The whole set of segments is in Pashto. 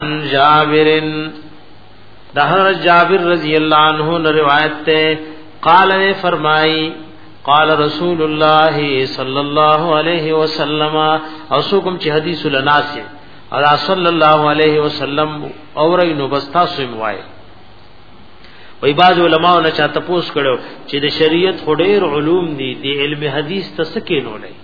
جابر دهر جابر رضی اللہ عنہ نے روایت تے قال نے فرمائی قال رسول الله صلی الله علیه وسلم او سوکم چې حدیث لناس ادا صلی الله علیه وسلم اور نو بستا سم وای وای باز علماء نه چا تپوس کړو چې د شریعت خډیر علوم دي د علم حدیث تسکینو نه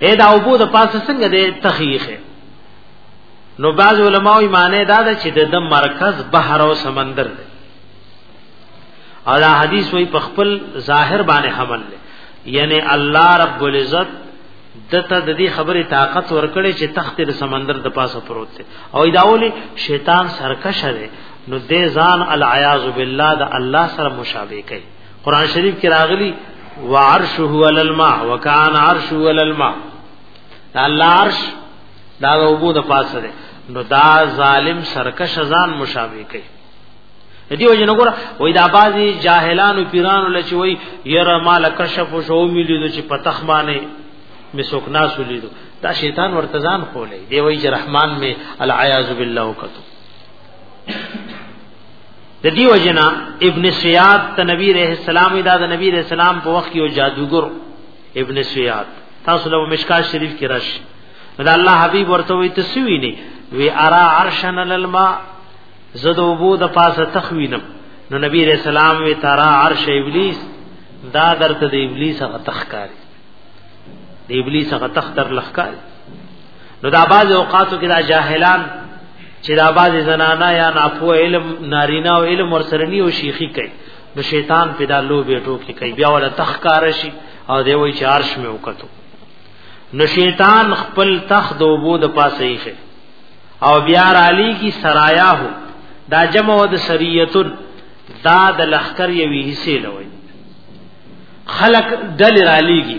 اې دا وبو د پاسه څنګه دی تخیخه نو بعض علما یې معنی دا ده چې د مرکز بحر او سمندر دی او دا حدیث وی په خپل ظاهر باندې حمل لې یعنی الله رب العزت دته د دې خبرې طاقت ورکړي چې تخت د سمندر د پاسه پروت دی او دا ولي شیطان سرکشه دی نو دې ځان العیاذ بالله د الله سره مشابه کوي قران شریف کې راغلي وعرشه علی الماء وکان عرشه علی الماء الله عرش دا د وګو د پاسه ده نو دا ظالم سرکش ځان مشابه کوي دی وجه نه ګوره وای دا بازي جاهلانو پیرانو لچ وای یرا مال کشف شو ملي چې پتخ باندې مسوک ناس ولیدو دا شیطان ورتزان خولې دی وای چې رحمان می العیاذ بالله وکړو د دې وجنا ابن سیاد ته نبی رحم السلام دا د نبی رحم السلام په وخت یو جادوګر ابن سیاد تاسو له مشکات شریف کې راش دا الله حبیب ورته وي تسوی نه وی ارا عرشن للماء زدو بو د پاسه تخوینم نو نبی رحم السلام وی ترا عرش ابلیس دا درته د ابلیس هغه تخکاری د ابلیس هغه تختر لخکاری نو دا باز اوقاتو کې دا جاهلان چې دا باز زنانا یا ناپو علم نارینا او علم ورسرنی او شیخی کوي نو شیطان پیدا لو بیٹو کې کوي بیا ولا تخکار شي او دی وای چې عرش مې وکړو نو شیطان خپل تخ دوبو د پاسه یې او بیا علی کی سرایا هو دا جمع د سریتن دا د لخر یوی حصے لوي خلق دل رالیږي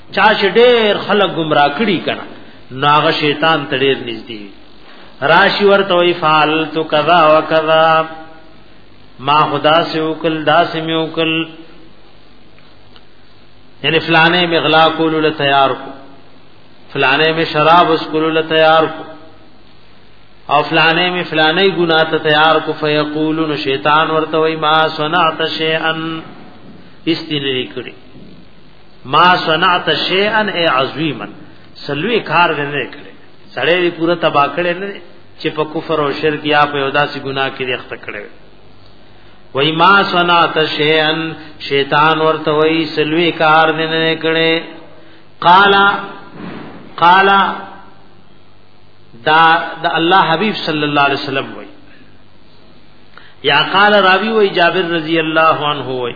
چا چې ډېر خلک گمراه کړي کنه ناغه شیطان ته ډېر نږدې راشي ورته وی فعل تو کذا وکذا ما خدا سے وکل دا سے می وکل یعنی فلانے میں غلا کولو له تیار کو فلانے میں شراب اس کولو له تیار کو او فلانے میں فلانے گناہ ته تیار کو فیقولون شیطان ورته وی ما صنعت شیئا استنری کړی ما صنعت شیئا ای عظیما سلوی کار ونه کړي سړی دی پورا تبا کړي نه چې په کفر او شرک یا په یو داسې ګناه کې اخته کړي وای ما صنعت شیئا شیطان ورته وای سلوی کار نه کړي قالا قالا دا د الله حبیب صلی الله علیه وسلم وای یا قال راوی وای جابر رضی الله عنه وای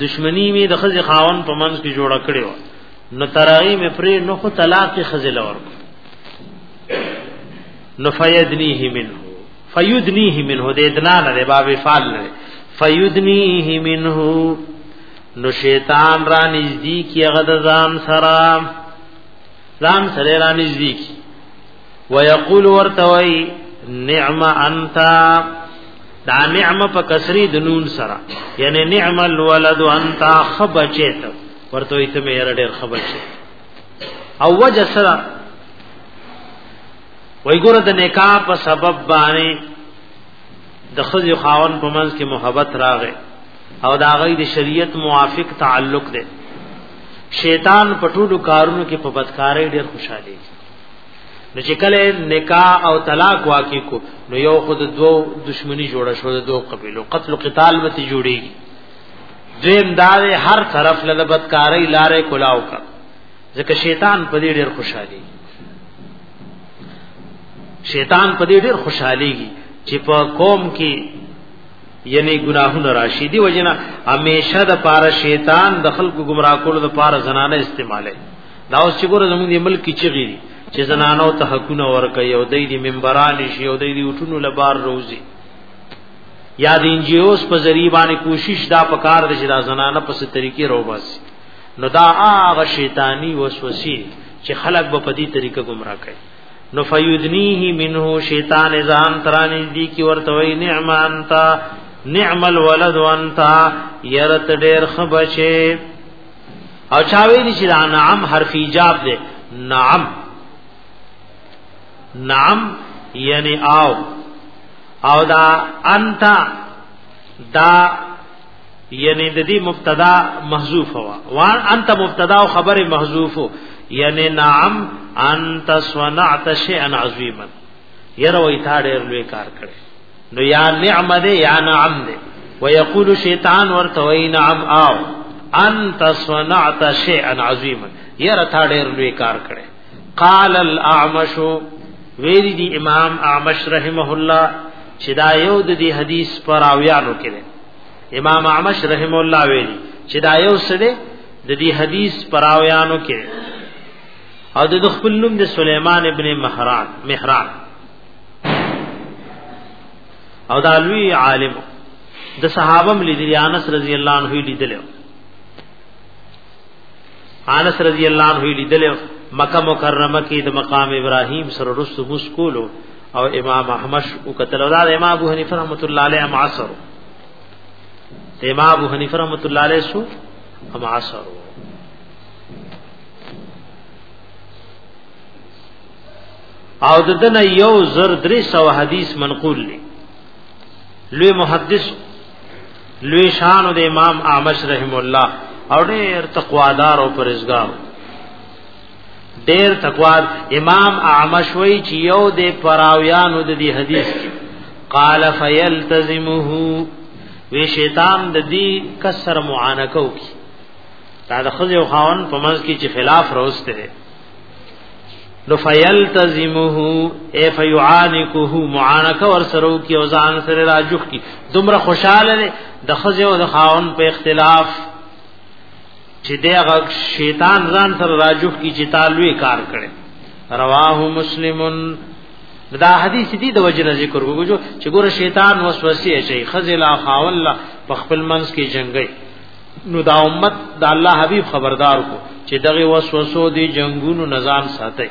دشمنی می د خزې خاون په منځ کې جوړه کړې و نو ترای می پرې نو خو طلاق خزې لور نو فیدنیه منه فیدنیه منه د ادنا نه باب فعل نه فیدنیه منه نو شیطان را نږدې کی هغه د ځان سره ځان سره را نږدې کی ويقول ورتوي نعم انت دا نعم په کسری د نون سره یعنی نعم الولد انت خبچت ورته ایته مې یره ډېر خبچت او وجه سره وای ګور د نکاح په سبب باندې د خزي خاون په منځ کې محبت راغې او دا غي د شریعت موافق تعلق دی شیطان پټولو کارونو کې په بدکارۍ ډېر خوشاله دی نو چې کله نکاح او طلاق واقع کو نو یو خود دو دشمنی جوړه شو د دوه قبیلو قتل او قتال مت جوړیږي دیم دار هر طرف له بدکاری لارې کلاو کا ځکه شیطان په دې ډیر خوشحالي شیطان په دې ډیر خوشحاليږي چې په قوم کې یعنی گناهونه راشي دی وجنه همیشه د پاره شیطان د خلکو گمراه کولو د پاره زنانه استعماله دا اوس چې ګوره زموږ د ملک چغي دي چې زنانو ته حقونه ورکړي او دای دي منبران شي او دای دي وټونو لبار روزي یا د انجیوس په ذریعہ باندې کوشش دا پکار دي چې دا زنانه په ست طریقې روباس نو دا هغه شیطانی وسوسه چې خلق به په دې طریقه گمراه کوي نو فیدنیه منه شیطان ځان ترانی دی کی ورته وی نعم انت نعم الولد انت یرت ډیر خبشه او چا ویل چې دا نعم حرف ایجاب دی نعم نعم یعنی او او دا انت دا یعنی د دې مبتدا محذوف هوا وان انت مبتدا او خبر محذوف یعنی نعم انت صنعت شیئا عظیما یره وای تا ډېر لوی کار کړی نو یا نعم دے یا نعم دے ویقول شیطان ورتوی نعم آو انت صنعت شیئا عظیما یره تا ډیر لوی کار کړي قال الاعمش ویری دی امام اعمش رحمه الله چې دا یو د دې حدیث پر اویانو کې امام اعمش رحمه الله ویری چې دا یو سره د دې حدیث پر اویانو کې او د خپل نوم د سليمان ابن مهران مهران او دا لوی عالم د صحابه ملي انس رضی الله عنه لیدل انس رضی الله عنه لیدل مکه مکرمه کې د مقام ابراهیم سره رسو مسکولو او امام احمد او قتل اولاد امام ابو حنیفه رحمۃ اللہ علیہ معاصر امام ابو حنیفه رحمۃ اللہ علیہ سو معاصر او ددن یو زر درې سو حدیث منقول دی لوی محدث لوی شان د امام اعمش رحم الله او ډېر تقوادار او پرهیزګار ډېر تقواد امام اعمش وی چې یو د پراویانو د دې حدیث کې قال فیلتزمه وی شیطان د دې کسر معانکو کی دا د خزه او خاون په منځ کې چې خلاف روسته نو فیلتزمه ای فیعانکه معانکه ور سره کی او ځان سره راجخ کی دومره خوشاله ده د خزه او د خاون په اختلاف چې دغه شیطان ځان سره راجخ کی چې تعالی کار کړي رواه مسلمن دا حدیث دی د وجنه ذکر وګورو چې ګوره شیطان وسوسه شي خزه لا خاون لا په خپل منځ کې جنگي نو دا امت د الله حبیب خبردار کو چې دغه وسوسو دی جنگونو نزان ساتي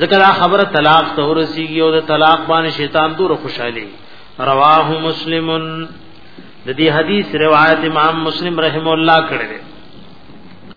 ذکر خبره طلاق ته ورسیږي او د طلاق باندې شیطان دور خوشالي رواه مسلمن د دې حدیث روایت امام مسلم رحم الله کړی